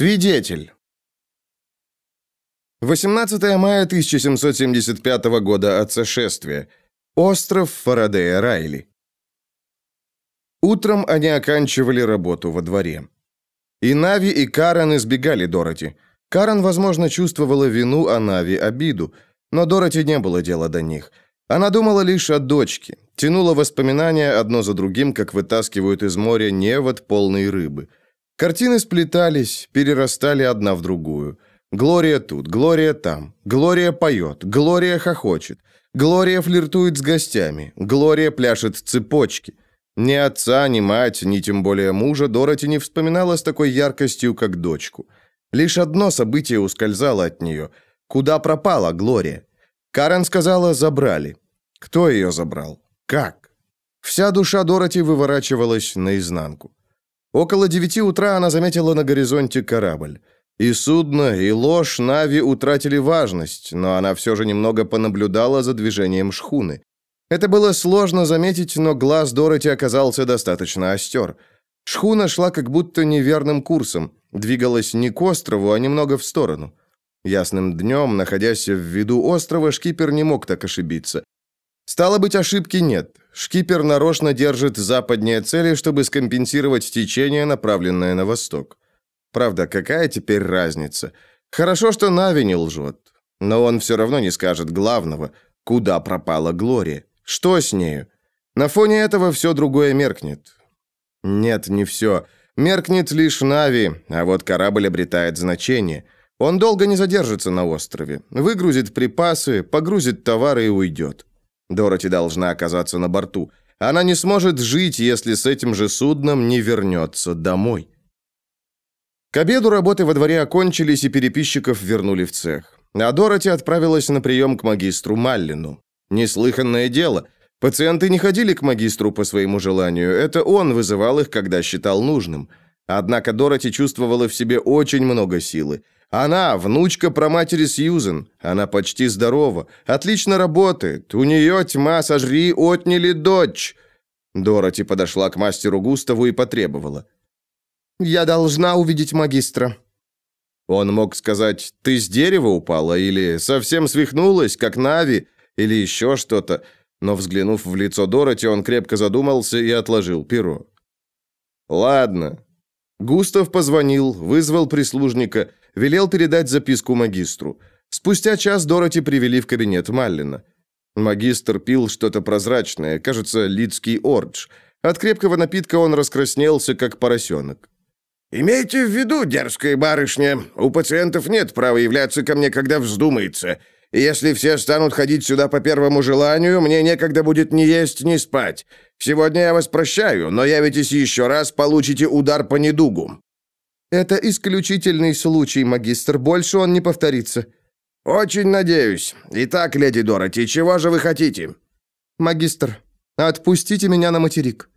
Свидетель. 18 мая 1775 года от сошествия. Остров Фарадея Райли. Утром они оканчивали работу во дворе. И Нави, и Карен избегали Дороти. Карен, возможно, чувствовала вину, а Нави – обиду. Но Дороти не было дела до них. Она думала лишь о дочке. Тянула воспоминания одно за другим, как вытаскивают из моря невод полной рыбы – Картины сплетались, перерастали одна в другую. Глория тут, Глория там. Глория поет, Глория хохочет. Глория флиртует с гостями. Глория пляшет цепочки. Ни отца, ни мать, ни тем более мужа Дороти не вспоминала с такой яркостью, как дочку. Лишь одно событие ускользало от нее. Куда пропала Глория? Карен сказала «забрали». Кто ее забрал? Как? Вся душа Дороти выворачивалась наизнанку. Около девяти утра она заметила на горизонте корабль. И судно, и ложь Нави утратили важность, но она все же немного понаблюдала за движением шхуны. Это было сложно заметить, но глаз Дороти оказался достаточно остер. Шхуна шла как будто неверным курсом, двигалась не к острову, а немного в сторону. Ясным днем, находясь в виду острова, шкипер не мог так ошибиться. Стало быть, ошибки нет. Шкипер нарочно держит западнее цели, чтобы скомпенсировать течение, направленное на восток. Правда, какая теперь разница? Хорошо, что Нави не лжет. Но он все равно не скажет главного. Куда пропала Глория? Что с нею? На фоне этого все другое меркнет. Нет, не все. Меркнет лишь Нави, а вот корабль обретает значение. Он долго не задержится на острове. Выгрузит припасы, погрузит товары и уйдет. Дороти должна оказаться на борту. Она не сможет жить, если с этим же судном не вернется домой. К обеду работы во дворе окончились, и переписчиков вернули в цех. А Дороти отправилась на прием к магистру Маллину. Неслыханное дело. Пациенты не ходили к магистру по своему желанию. Это он вызывал их, когда считал нужным. Однако Дороти чувствовала в себе очень много силы. Она, внучка проматери Сьюзен. Она почти здорова. Отлично работает. У нее тьма, сожри, отняли дочь. Дороти подошла к мастеру Густаву и потребовала. «Я должна увидеть магистра». Он мог сказать «ты с дерева упала» или «совсем свихнулась, как Нави» или еще что-то, но, взглянув в лицо Дороти, он крепко задумался и отложил перо. «Ладно». Густав позвонил, вызвал прислужника велел передать записку магистру. Спустя час Дороти привели в кабинет Маллина. Магистр пил что-то прозрачное, кажется, лидский ордж. От крепкого напитка он раскраснелся, как поросенок. «Имейте в виду, дерзкая барышня, у пациентов нет права являться ко мне, когда вздумается. И если все станут ходить сюда по первому желанию, мне некогда будет ни есть, ни спать. Сегодня я вас прощаю, но явитесь еще раз, получите удар по недугу». «Это исключительный случай, магистр. Больше он не повторится». «Очень надеюсь. Итак, леди Дороти, чего же вы хотите?» «Магистр, отпустите меня на материк».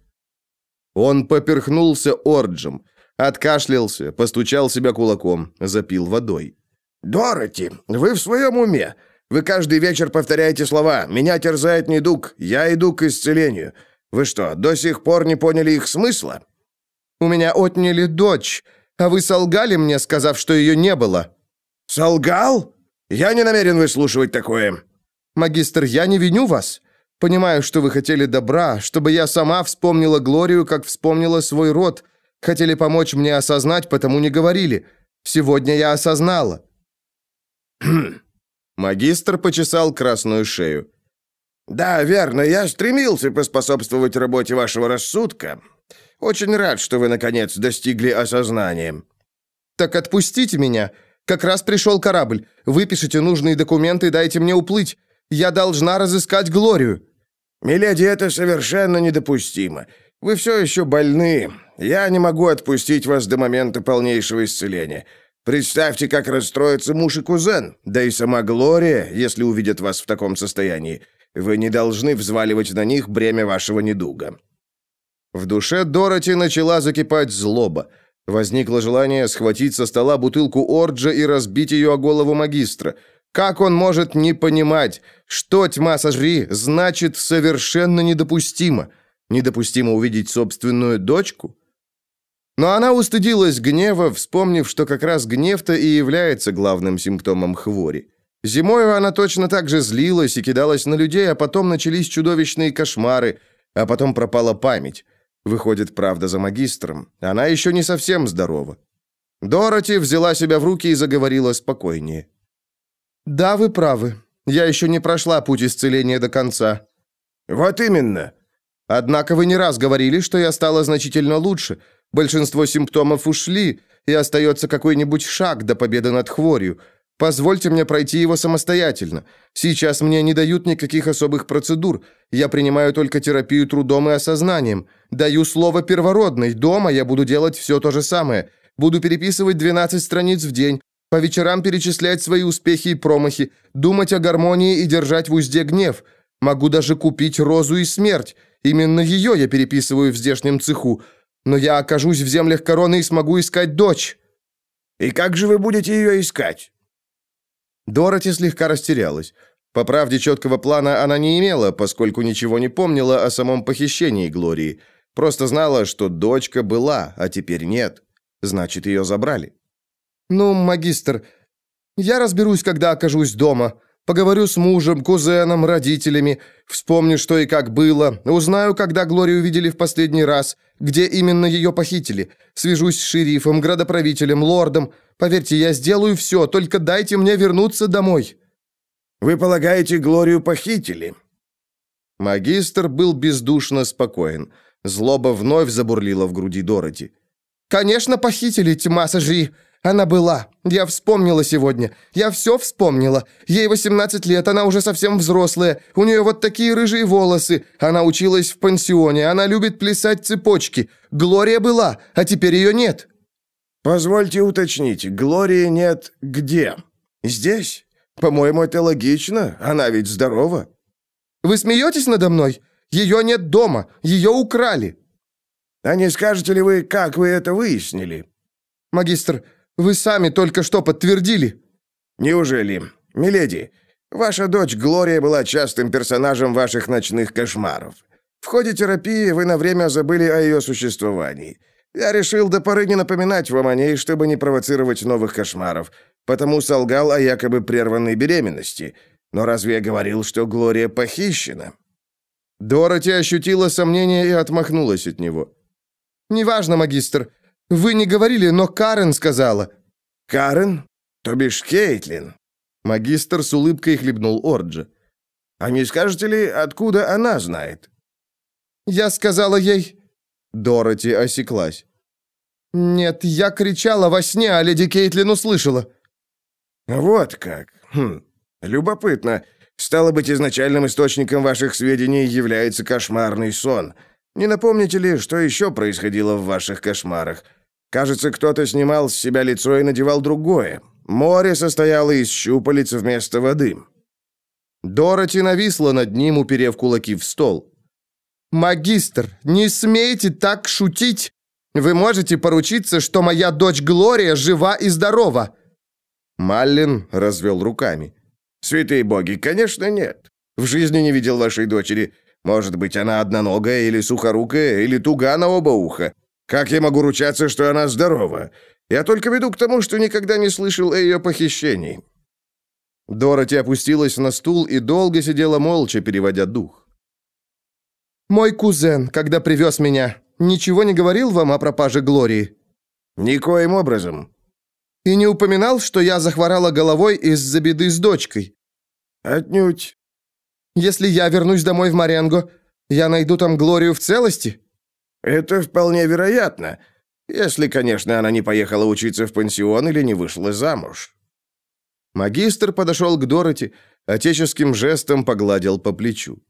Он поперхнулся орджем, откашлялся, постучал себя кулаком, запил водой. «Дороти, вы в своем уме? Вы каждый вечер повторяете слова «Меня терзает недуг, я иду к исцелению». Вы что, до сих пор не поняли их смысла?» «У меня отняли дочь. А вы солгали мне, сказав, что ее не было». «Солгал? Я не намерен выслушивать такое». «Магистр, я не виню вас. Понимаю, что вы хотели добра, чтобы я сама вспомнила Глорию, как вспомнила свой род. Хотели помочь мне осознать, потому не говорили. Сегодня я осознала». Магистр почесал красную шею. «Да, верно, я стремился поспособствовать работе вашего рассудка. Очень рад, что вы, наконец, достигли осознания». «Так отпустите меня. Как раз пришел корабль. Выпишите нужные документы и дайте мне уплыть. Я должна разыскать Глорию». «Миледи, это совершенно недопустимо. Вы все еще больны. Я не могу отпустить вас до момента полнейшего исцеления. Представьте, как расстроится муж и кузен, да и сама Глория, если увидят вас в таком состоянии. Вы не должны взваливать на них бремя вашего недуга. В душе Дороти начала закипать злоба. Возникло желание схватить со стола бутылку Орджа и разбить ее о голову магистра. Как он может не понимать, что тьма сожри значит совершенно недопустимо? Недопустимо увидеть собственную дочку? Но она устыдилась гнева, вспомнив, что как раз гнев-то и является главным симптомом хвори. Зимою она точно так же злилась и кидалась на людей, а потом начались чудовищные кошмары, а потом пропала память. Выходит, правда за магистром. Она еще не совсем здорова. Дороти взяла себя в руки и заговорила спокойнее. «Да, вы правы. Я еще не прошла путь исцеления до конца». «Вот именно». «Однако вы не раз говорили, что я стала значительно лучше. Большинство симптомов ушли, и остается какой-нибудь шаг до победы над хворью. Позвольте мне пройти его самостоятельно. Сейчас мне не дают никаких особых процедур. Я принимаю только терапию трудом и осознанием. Даю слово первородной. Дома я буду делать все то же самое. Буду переписывать 12 страниц в день, по вечерам перечислять свои успехи и промахи, думать о гармонии и держать в узде гнев. Могу даже купить розу и смерть. Именно ее я переписываю в здешнем цеху но я окажусь в землях короны и смогу искать дочь». «И как же вы будете ее искать?» Дороти слегка растерялась. По правде, четкого плана она не имела, поскольку ничего не помнила о самом похищении Глории. Просто знала, что дочка была, а теперь нет. Значит, ее забрали. «Ну, магистр, я разберусь, когда окажусь дома. Поговорю с мужем, кузеном, родителями, вспомню, что и как было, узнаю, когда Глорию видели в последний раз, где именно ее похитили, свяжусь с шерифом, градоправителем, лордом. Поверьте, я сделаю все, только дайте мне вернуться домой». «Вы полагаете, Глорию похитили?» Магистр был бездушно спокоен. Злоба вновь забурлила в груди Дороти. «Конечно, похитили, тьма сожри. Она была. Я вспомнила сегодня. Я все вспомнила. Ей 18 лет, она уже совсем взрослая. У нее вот такие рыжие волосы. Она училась в пансионе. Она любит плясать цепочки. Глория была, а теперь ее нет». «Позвольте уточнить, Глории нет где? Здесь? По-моему, это логично. Она ведь здорова». «Вы смеетесь надо мной? Ее нет дома. Ее украли». «А не скажете ли вы, как вы это выяснили?» «Магистр, вы сами только что подтвердили». «Неужели? Миледи, ваша дочь Глория была частым персонажем ваших ночных кошмаров. В ходе терапии вы на время забыли о ее существовании. Я решил до поры не напоминать вам о ней, чтобы не провоцировать новых кошмаров, потому солгал о якобы прерванной беременности. Но разве я говорил, что Глория похищена?» Дороти ощутила сомнение и отмахнулась от него. «Неважно, магистр. Вы не говорили, но Карен сказала». «Карен? То бишь Кейтлин?» Магистр с улыбкой хлебнул Орджи. «А не скажете ли, откуда она знает?» «Я сказала ей...» Дороти осеклась. «Нет, я кричала во сне, а леди Кейтлин услышала». «Вот как. Хм. Любопытно. Стало быть, изначальным источником ваших сведений является кошмарный сон. Не напомните ли, что еще происходило в ваших кошмарах? Кажется, кто-то снимал с себя лицо и надевал другое. Море состояло из щупалец вместо воды. Дороти нависла над ним, уперев кулаки в стол. «Магистр, не смейте так шутить! Вы можете поручиться, что моя дочь Глория жива и здорова!» Маллин развел руками. «Святые боги, конечно, нет. В жизни не видел вашей дочери. Может быть, она одноногая или сухорукая, или туга на оба уха. Как я могу ручаться, что она здорова? Я только веду к тому, что никогда не слышал о ее похищении». Дороти опустилась на стул и долго сидела молча, переводя дух. «Мой кузен, когда привез меня, ничего не говорил вам о пропаже Глории?» «Никоим образом». «И не упоминал, что я захворала головой из-за беды с дочкой?» «Отнюдь. Если я вернусь домой в Маренго, я найду там Глорию в целости?» «Это вполне вероятно, если, конечно, она не поехала учиться в пансион или не вышла замуж». Магистр подошел к Дороти, отеческим жестом погладил по плечу.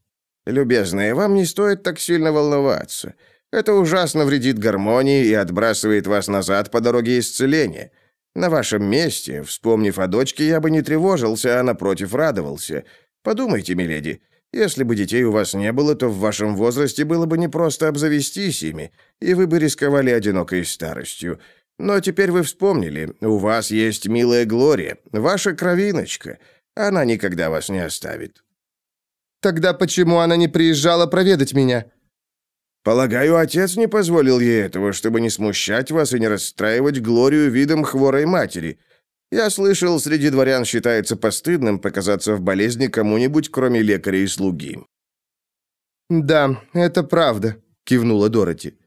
«Любезная, вам не стоит так сильно волноваться. Это ужасно вредит гармонии и отбрасывает вас назад по дороге исцеления. На вашем месте, вспомнив о дочке, я бы не тревожился, а напротив радовался. Подумайте, миледи, если бы детей у вас не было, то в вашем возрасте было бы непросто обзавестись ими, и вы бы рисковали одинокой старостью. Но теперь вы вспомнили, у вас есть милая Глория, ваша кровиночка. Она никогда вас не оставит». «Тогда почему она не приезжала проведать меня?» Полагаю, отец не позволил ей этого, чтобы не смущать вас и не расстраивать Глорию видом хворой матери. Я слышал, среди дворян считается постыдным показаться в болезни кому-нибудь, кроме лекаря и слуги». «Да, это правда», — кивнула Дороти.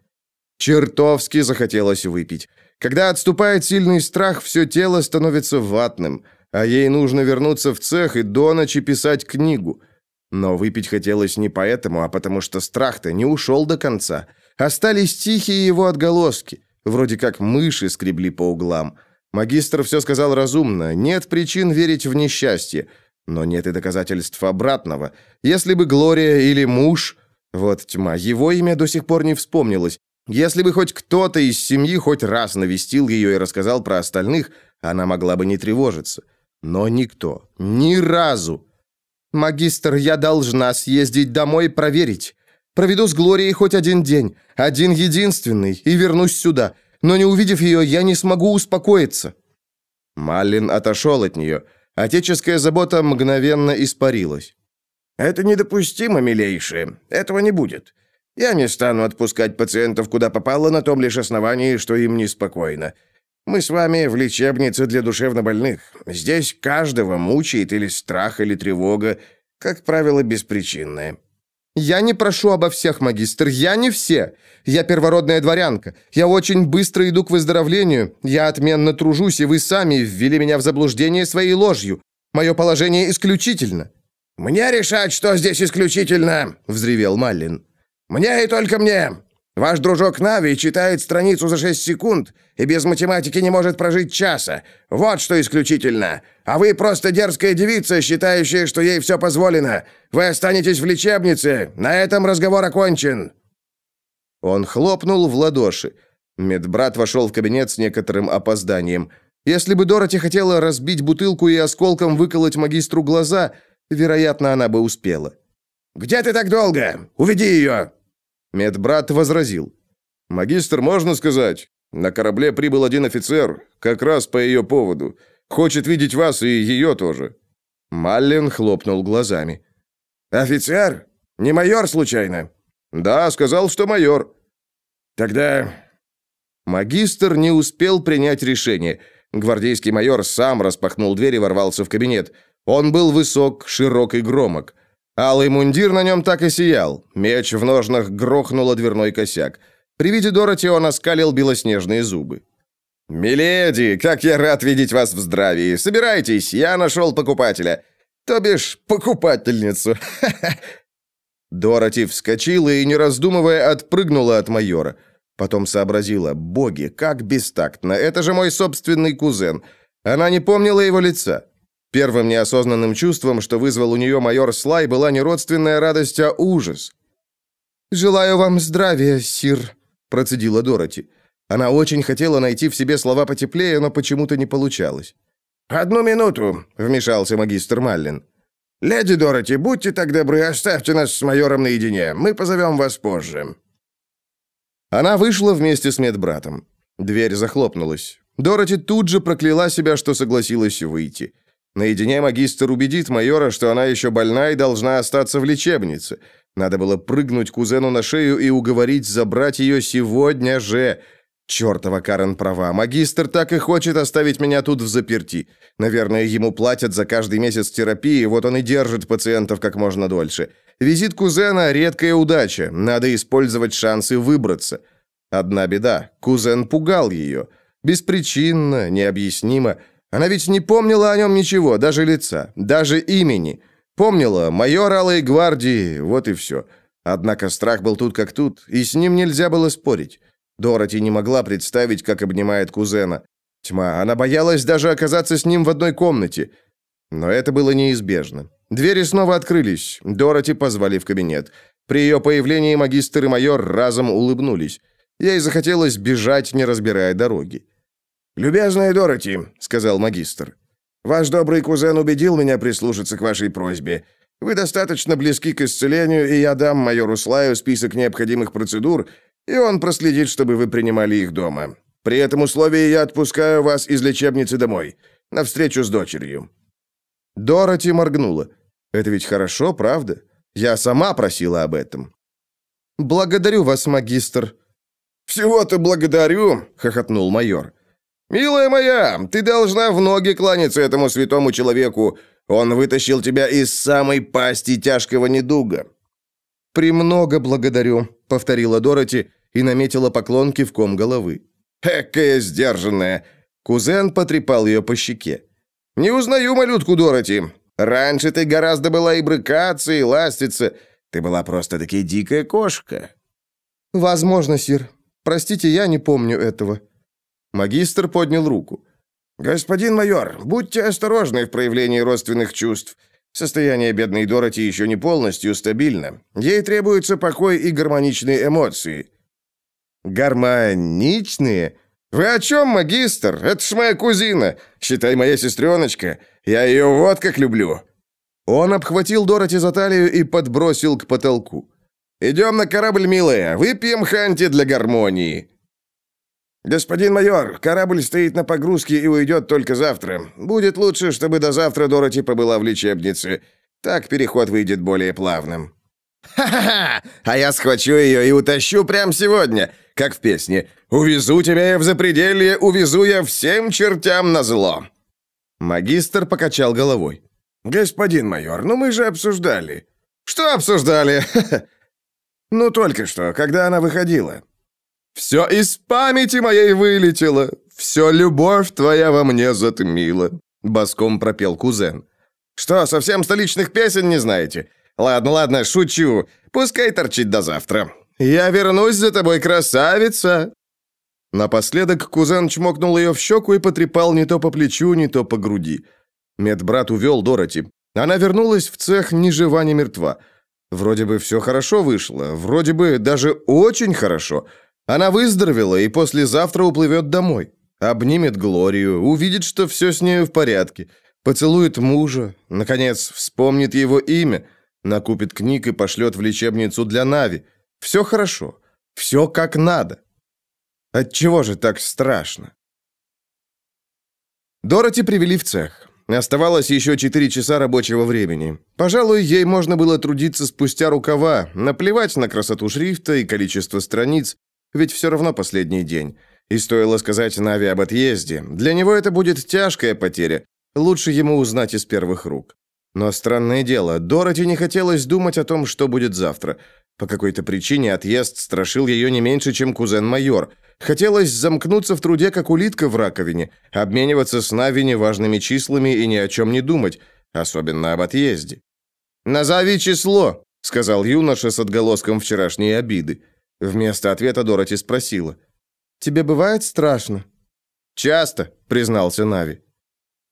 Чертовски захотелось выпить. Когда отступает сильный страх, все тело становится ватным, а ей нужно вернуться в цех и до ночи писать книгу. Но выпить хотелось не поэтому, а потому что страх-то не ушел до конца. Остались тихие его отголоски. Вроде как мыши скребли по углам. Магистр все сказал разумно. Нет причин верить в несчастье. Но нет и доказательств обратного. Если бы Глория или муж... Вот тьма, его имя до сих пор не вспомнилось. Если бы хоть кто-то из семьи хоть раз навестил ее и рассказал про остальных, она могла бы не тревожиться. Но никто. Ни разу. «Магистр, я должна съездить домой проверить. Проведу с Глорией хоть один день, один единственный, и вернусь сюда. Но не увидев ее, я не смогу успокоиться». Маллин отошел от нее. Отеческая забота мгновенно испарилась. «Это недопустимо, милейшие. Этого не будет. Я не стану отпускать пациентов куда попало на том лишь основании, что им неспокойно. Мы с вами в лечебнице для душевнобольных. Здесь каждого мучает или страх, или тревога, как правило, беспричинная. Я не прошу обо всех, магистр, я не все. Я первородная дворянка. Я очень быстро иду к выздоровлению. Я отменно тружусь, и вы сами ввели меня в заблуждение своей ложью. Мое положение исключительно». «Мне решать, что здесь исключительно!» — взревел Маллин. «Мне и только мне! Ваш дружок Нави читает страницу за 6 секунд и без математики не может прожить часа. Вот что исключительно. А вы просто дерзкая девица, считающая, что ей все позволено. Вы останетесь в лечебнице. На этом разговор окончен». Он хлопнул в ладоши. Медбрат вошел в кабинет с некоторым опозданием. Если бы Дороти хотела разбить бутылку и осколком выколоть магистру глаза, вероятно, она бы успела. «Где ты так долго? Уведи ее!» Медбрат возразил. «Магистр, можно сказать? На корабле прибыл один офицер, как раз по ее поводу. Хочет видеть вас и ее тоже». Маллин хлопнул глазами. «Офицер? Не майор, случайно?» «Да, сказал, что майор». «Тогда...» Магистр не успел принять решение. Гвардейский майор сам распахнул дверь и ворвался в кабинет. Он был высок, широк и громок. Алый мундир на нем так и сиял. Меч в ножнах грохнуло дверной косяк. При виде Дороти он оскалил белоснежные зубы. «Миледи, как я рад видеть вас в здравии! Собирайтесь, я нашел покупателя. То бишь, покупательницу. Дороти вскочила и, не раздумывая, отпрыгнула от майора. Потом сообразила, боги, как бестактно, это же мой собственный кузен. Она не помнила его лица. Первым неосознанным чувством, что вызвал у нее майор Слай, была не родственная радость, а ужас. «Желаю вам здравия, сир», — процедила Дороти. Она очень хотела найти в себе слова потеплее, но почему-то не получалось. «Одну минуту», — вмешался магистр Маллин. «Леди Дороти, будьте так добры, оставьте нас с майором наедине. Мы позовем вас позже». Она вышла вместе с медбратом. Дверь захлопнулась. Дороти тут же прокляла себя, что согласилась выйти. Наедине магистр убедит майора, что она еще больна и должна остаться в лечебнице. Надо было прыгнуть кузену на шею и уговорить забрать ее сегодня же. Чертова Карен права. Магистр так и хочет оставить меня тут в заперти. Наверное, ему платят за каждый месяц терапии, вот он и держит пациентов как можно дольше. Визит кузена – редкая удача. Надо использовать шансы выбраться. Одна беда. Кузен пугал ее. Беспричинно, необъяснимо – она ведь не помнила о нем ничего, даже лица, даже имени. Помнила майор Алой гвардии, вот и все. Однако страх был тут как тут, и с ним нельзя было спорить. Дороти не могла представить, как обнимает кузена. Тьма, она боялась даже оказаться с ним в одной комнате. Но это было неизбежно. Двери снова открылись. Дороти позвали в кабинет. При ее появлении магистр и майор разом улыбнулись. Ей захотелось бежать, не разбирая дороги. «Любезная Дороти», — сказал магистр, — «ваш добрый кузен убедил меня прислушаться к вашей просьбе. Вы достаточно близки к исцелению, и я дам майору Слаю список необходимых процедур, и он проследит, чтобы вы принимали их дома. При этом условии я отпускаю вас из лечебницы домой, на встречу с дочерью». Дороти моргнула. «Это ведь хорошо, правда? Я сама просила об этом». «Благодарю вас, магистр». «Всего-то благодарю», — хохотнул майор. «Милая моя, ты должна в ноги кланяться этому святому человеку. Он вытащил тебя из самой пасти тяжкого недуга». «Премного благодарю», — повторила Дороти и наметила поклон кивком головы. «Экая сдержанная!» Кузен потрепал ее по щеке. «Не узнаю малютку Дороти. Раньше ты гораздо была и брыкаться, и ластиться. Ты была просто-таки дикая кошка». «Возможно, сир. Простите, я не помню этого». Магистр поднял руку. «Господин майор, будьте осторожны в проявлении родственных чувств. Состояние бедной Дороти еще не полностью стабильно. Ей требуется покой и гармоничные эмоции». «Гармоничные? Вы о чем, магистр? Это ж моя кузина. Считай, моя сестреночка. Я ее вот как люблю». Он обхватил Дороти за талию и подбросил к потолку. «Идем на корабль, милая. Выпьем ханти для гармонии». «Господин майор, корабль стоит на погрузке и уйдет только завтра. Будет лучше, чтобы до завтра Дороти побыла в лечебнице. Так переход выйдет более плавным». «Ха-ха-ха! А я схвачу ее и утащу прямо сегодня, как в песне. Увезу тебя я в запределье, увезу я всем чертям на зло». Магистр покачал головой. «Господин майор, ну мы же обсуждали». «Что обсуждали?» «Ну, только что, когда она выходила». Все из памяти моей вылетело, все любовь твоя во мне затмила», — боском пропел кузен. «Что, совсем столичных песен не знаете? Ладно, ладно, шучу. Пускай торчит до завтра. Я вернусь за тобой, красавица!» Напоследок кузен чмокнул ее в щеку и потрепал не то по плечу, не то по груди. Медбрат увел Дороти. Она вернулась в цех ни жива, ни мертва. Вроде бы все хорошо вышло, вроде бы даже очень хорошо — она выздоровела и послезавтра уплывет домой. Обнимет Глорию, увидит, что все с нею в порядке. Поцелует мужа, наконец, вспомнит его имя, накупит книг и пошлет в лечебницу для Нави. Все хорошо, все как надо. Отчего же так страшно? Дороти привели в цех. Оставалось еще четыре часа рабочего времени. Пожалуй, ей можно было трудиться спустя рукава, наплевать на красоту шрифта и количество страниц, ведь все равно последний день. И стоило сказать Нави об отъезде. Для него это будет тяжкая потеря. Лучше ему узнать из первых рук. Но странное дело, Дороти не хотелось думать о том, что будет завтра. По какой-то причине отъезд страшил ее не меньше, чем кузен-майор. Хотелось замкнуться в труде, как улитка в раковине, обмениваться с Нави неважными числами и ни о чем не думать, особенно об отъезде. «Назови число», — сказал юноша с отголоском вчерашней обиды. Вместо ответа Дороти спросила. «Тебе бывает страшно?» «Часто», — признался Нави.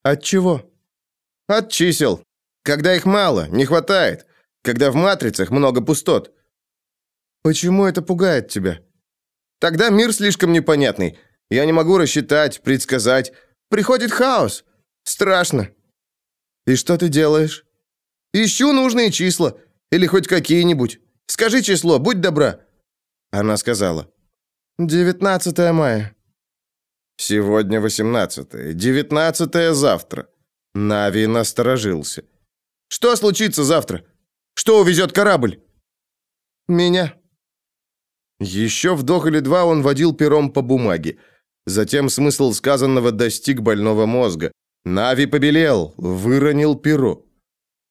«От чего?» «От чисел. Когда их мало, не хватает. Когда в матрицах много пустот». «Почему это пугает тебя?» «Тогда мир слишком непонятный. Я не могу рассчитать, предсказать. Приходит хаос. Страшно». «И что ты делаешь?» «Ищу нужные числа. Или хоть какие-нибудь. Скажи число, будь добра». Она сказала. «19 мая». «Сегодня 18 девятнадцатое завтра». Нави насторожился. «Что случится завтра? Что увезет корабль?» «Меня». Еще вдох или два он водил пером по бумаге. Затем смысл сказанного достиг больного мозга. Нави побелел, выронил перо.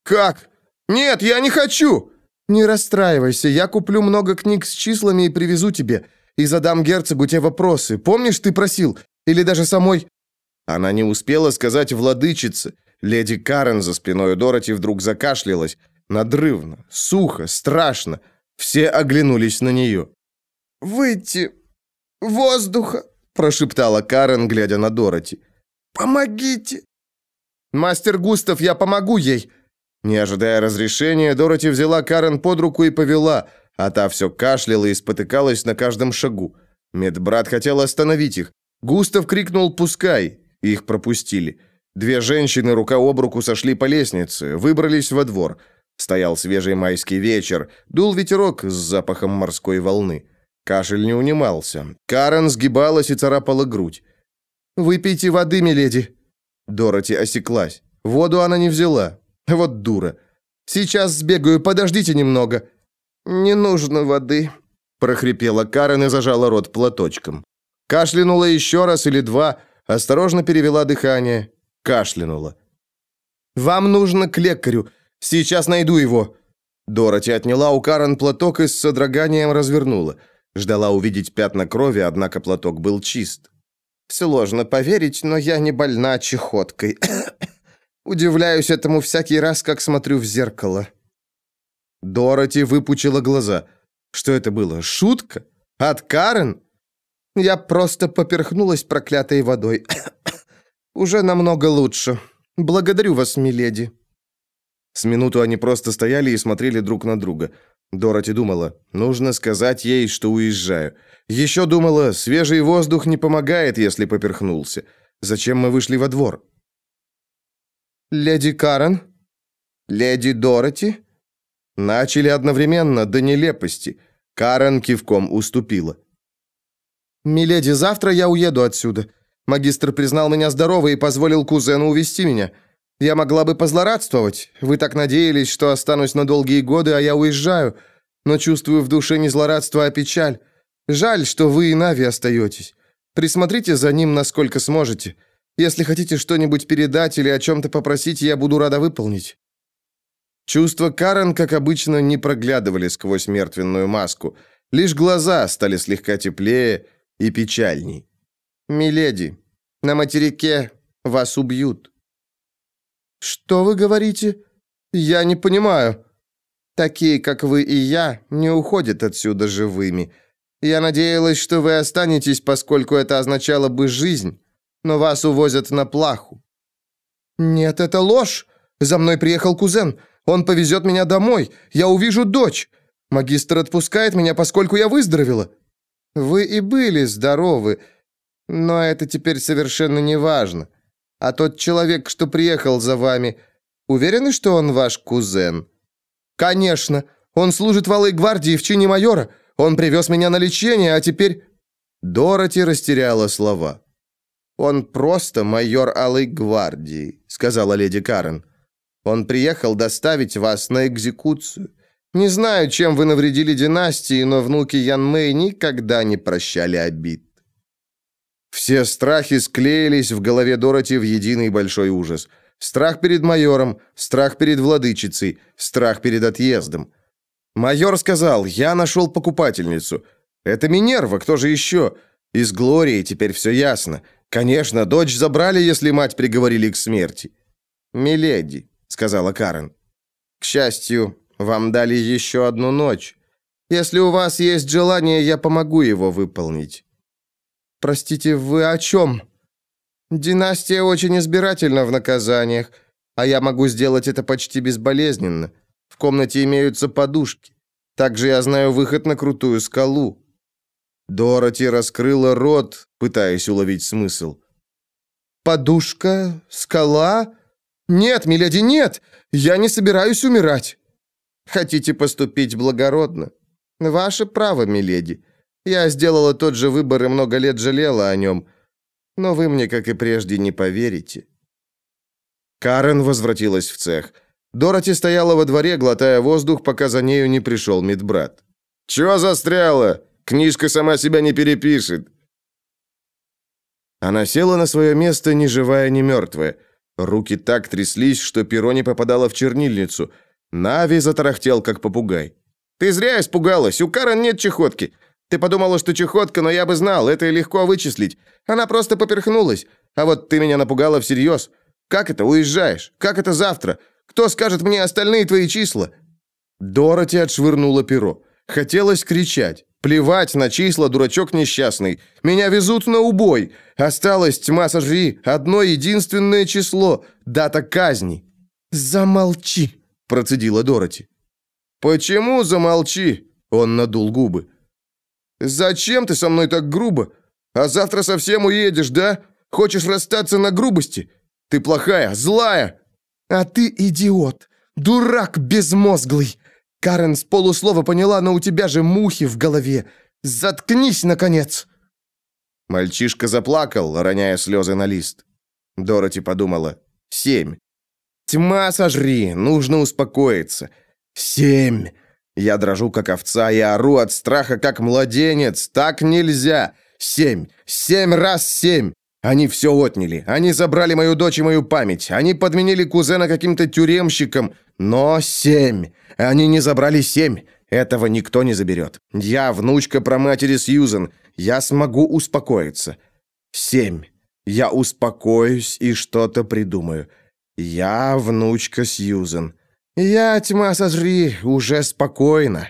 «Как? Нет, я не хочу!» «Не расстраивайся, я куплю много книг с числами и привезу тебе. И задам герцогу те вопросы. Помнишь, ты просил? Или даже самой...» Она не успела сказать владычице. Леди Карен за спиной Дороти вдруг закашлялась. Надрывно, сухо, страшно. Все оглянулись на нее. «Выйти воздуха!» прошептала Карен, глядя на Дороти. «Помогите!» «Мастер Густав, я помогу ей!» Не ожидая разрешения, Дороти взяла Карен под руку и повела, а та все кашляла и спотыкалась на каждом шагу. Медбрат хотел остановить их. Густав крикнул «Пускай!» Их пропустили. Две женщины рука об руку сошли по лестнице, выбрались во двор. Стоял свежий майский вечер, дул ветерок с запахом морской волны. Кашель не унимался. Карен сгибалась и царапала грудь. «Выпейте воды, миледи!» Дороти осеклась. Воду она не взяла, вот дура. Сейчас сбегаю, подождите немного. Не нужно воды, прохрипела Карен и зажала рот платочком. Кашлянула еще раз или два, осторожно перевела дыхание, кашлянула. «Вам нужно к лекарю. Сейчас найду его». Дороти отняла у Карен платок и с содроганием развернула. Ждала увидеть пятна крови, однако платок был чист. «Сложно поверить, но я не больна чехоткой. Удивляюсь этому всякий раз, как смотрю в зеркало». Дороти выпучила глаза. Что это было? Шутка? От Карен? Я просто поперхнулась проклятой водой. Уже намного лучше. Благодарю вас, миледи. С минуту они просто стояли и смотрели друг на друга. Дороти думала, нужно сказать ей, что уезжаю. Еще думала, свежий воздух не помогает, если поперхнулся. Зачем мы вышли во двор? «Леди Карен? Леди Дороти?» Начали одновременно, до нелепости. Карен кивком уступила. «Миледи, завтра я уеду отсюда. Магистр признал меня здоровой и позволил кузену увести меня. Я могла бы позлорадствовать. Вы так надеялись, что останусь на долгие годы, а я уезжаю. Но чувствую в душе не злорадство, а печаль. Жаль, что вы и Нави остаетесь. Присмотрите за ним, насколько сможете. Если хотите что-нибудь передать или о чем-то попросить, я буду рада выполнить». Чувства Карен, как обычно, не проглядывали сквозь мертвенную маску. Лишь глаза стали слегка теплее и печальней. «Миледи, на материке вас убьют». «Что вы говорите? Я не понимаю». «Такие, как вы и я, не уходят отсюда живыми. Я надеялась, что вы останетесь, поскольку это означало бы жизнь, но вас увозят на плаху». «Нет, это ложь. За мной приехал кузен. Он повезет меня домой. Я увижу дочь. Магистр отпускает меня, поскольку я выздоровела». «Вы и были здоровы, но это теперь совершенно не важно. А тот человек, что приехал за вами, уверены, что он ваш кузен?» «Конечно. Он служит в Алой гвардии в чине майора. Он привез меня на лечение, а теперь...» Дороти растеряла слова. «Он просто майор Алой гвардии», — сказала леди Карен. Он приехал доставить вас на экзекуцию. Не знаю, чем вы навредили династии, но внуки Ян Мэй никогда не прощали обид. Все страхи склеились в голове Дороти в единый большой ужас. Страх перед майором, страх перед владычицей, страх перед отъездом. Майор сказал, я нашел покупательницу. Это Минерва, кто же еще? Из Глории теперь все ясно. Конечно, дочь забрали, если мать приговорили к смерти. Миледи, сказала Карен. К счастью, вам дали еще одну ночь. Если у вас есть желание, я помогу его выполнить. Простите, вы о чем? Династия очень избирательна в наказаниях, а я могу сделать это почти безболезненно. В комнате имеются подушки. Также я знаю выход на крутую скалу. Дороти раскрыла рот, пытаясь уловить смысл. «Подушка? Скала? «Нет, миледи, нет! Я не собираюсь умирать!» «Хотите поступить благородно?» «Ваше право, миледи. Я сделала тот же выбор и много лет жалела о нем. Но вы мне, как и прежде, не поверите». Карен возвратилась в цех. Дороти стояла во дворе, глотая воздух, пока за нею не пришел медбрат. «Чего застряла? Книжка сама себя не перепишет». Она села на свое место, ни живая, ни мертвая. Руки так тряслись, что перо не попадало в чернильницу. Нави затарахтел, как попугай. «Ты зря испугалась, у Карен нет чехотки. Ты подумала, что чехотка, но я бы знал, это легко вычислить. Она просто поперхнулась. А вот ты меня напугала всерьез. Как это, уезжаешь? Как это завтра? Кто скажет мне остальные твои числа?» Дороти отшвырнула перо. Хотелось кричать. Плевать на числа, дурачок несчастный. Меня везут на убой. Осталось тьма сожри. Одно единственное число. Дата казни. Замолчи, процедила Дороти. Почему замолчи? Он надул губы. Зачем ты со мной так грубо? А завтра совсем уедешь, да? Хочешь расстаться на грубости? Ты плохая, злая. А ты идиот. Дурак безмозглый. Карен с полуслова поняла, но у тебя же мухи в голове. Заткнись, наконец!» Мальчишка заплакал, роняя слезы на лист. Дороти подумала. «Семь. Тьма сожри, нужно успокоиться. Семь. Я дрожу, как овца, и ору от страха, как младенец. Так нельзя. Семь. Семь раз семь. Они все отняли. Они забрали мою дочь и мою память. Они подменили кузена каким-то тюремщиком. Но семь. Они не забрали семь. Этого никто не заберет. Я внучка про матери Сьюзен. Я смогу успокоиться. Семь. Я успокоюсь и что-то придумаю. Я внучка Сьюзен. Я, тьма сожри, уже спокойно.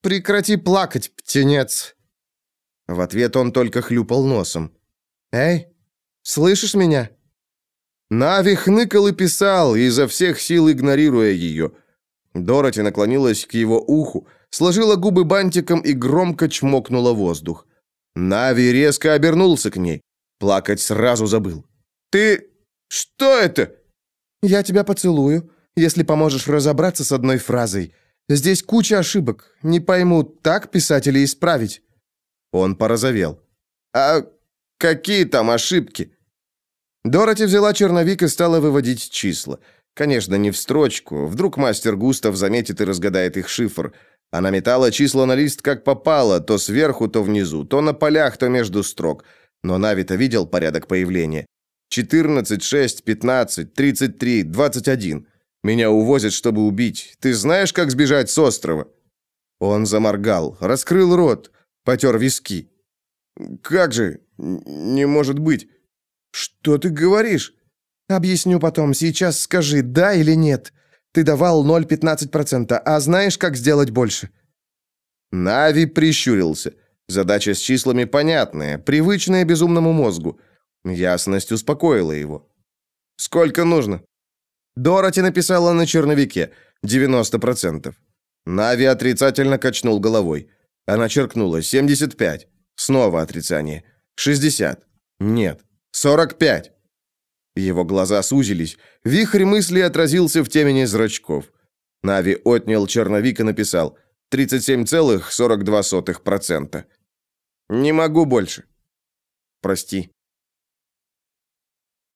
Прекрати плакать, птенец. В ответ он только хлюпал носом. Эй, слышишь меня? Нави хныкал и писал, изо всех сил игнорируя ее. Дороти наклонилась к его уху, сложила губы бантиком и громко чмокнула воздух. Нави резко обернулся к ней. Плакать сразу забыл. «Ты... что это?» «Я тебя поцелую если поможешь разобраться с одной фразой. Здесь куча ошибок. Не пойму, так писать или исправить?» Он порозовел. «А какие там ошибки?» Дороти взяла черновик и стала выводить числа. Конечно, не в строчку. Вдруг мастер Густав заметит и разгадает их шифр. Она метала числа на лист как попало, то сверху, то внизу, то на полях, то между строк. Но Навита видел порядок появления. 14, 6, 15, 33, 21. Меня увозят, чтобы убить. Ты знаешь, как сбежать с острова?» Он заморгал, раскрыл рот, потер виски. «Как же? Не может быть. Что ты говоришь?» «Объясню потом. Сейчас скажи, да или нет. Ты давал 0,15%, а знаешь, как сделать больше?» Нави прищурился. Задача с числами понятная, привычная безумному мозгу. Ясность успокоила его. «Сколько нужно?» Дороти написала на черновике 90%. Нави отрицательно качнул головой. Она черкнула 75. Снова отрицание. 60. Нет. 45. Его глаза сузились. Вихрь мысли отразился в темени зрачков. Нави отнял черновик и написал 37,42%. «Не могу больше». «Прости».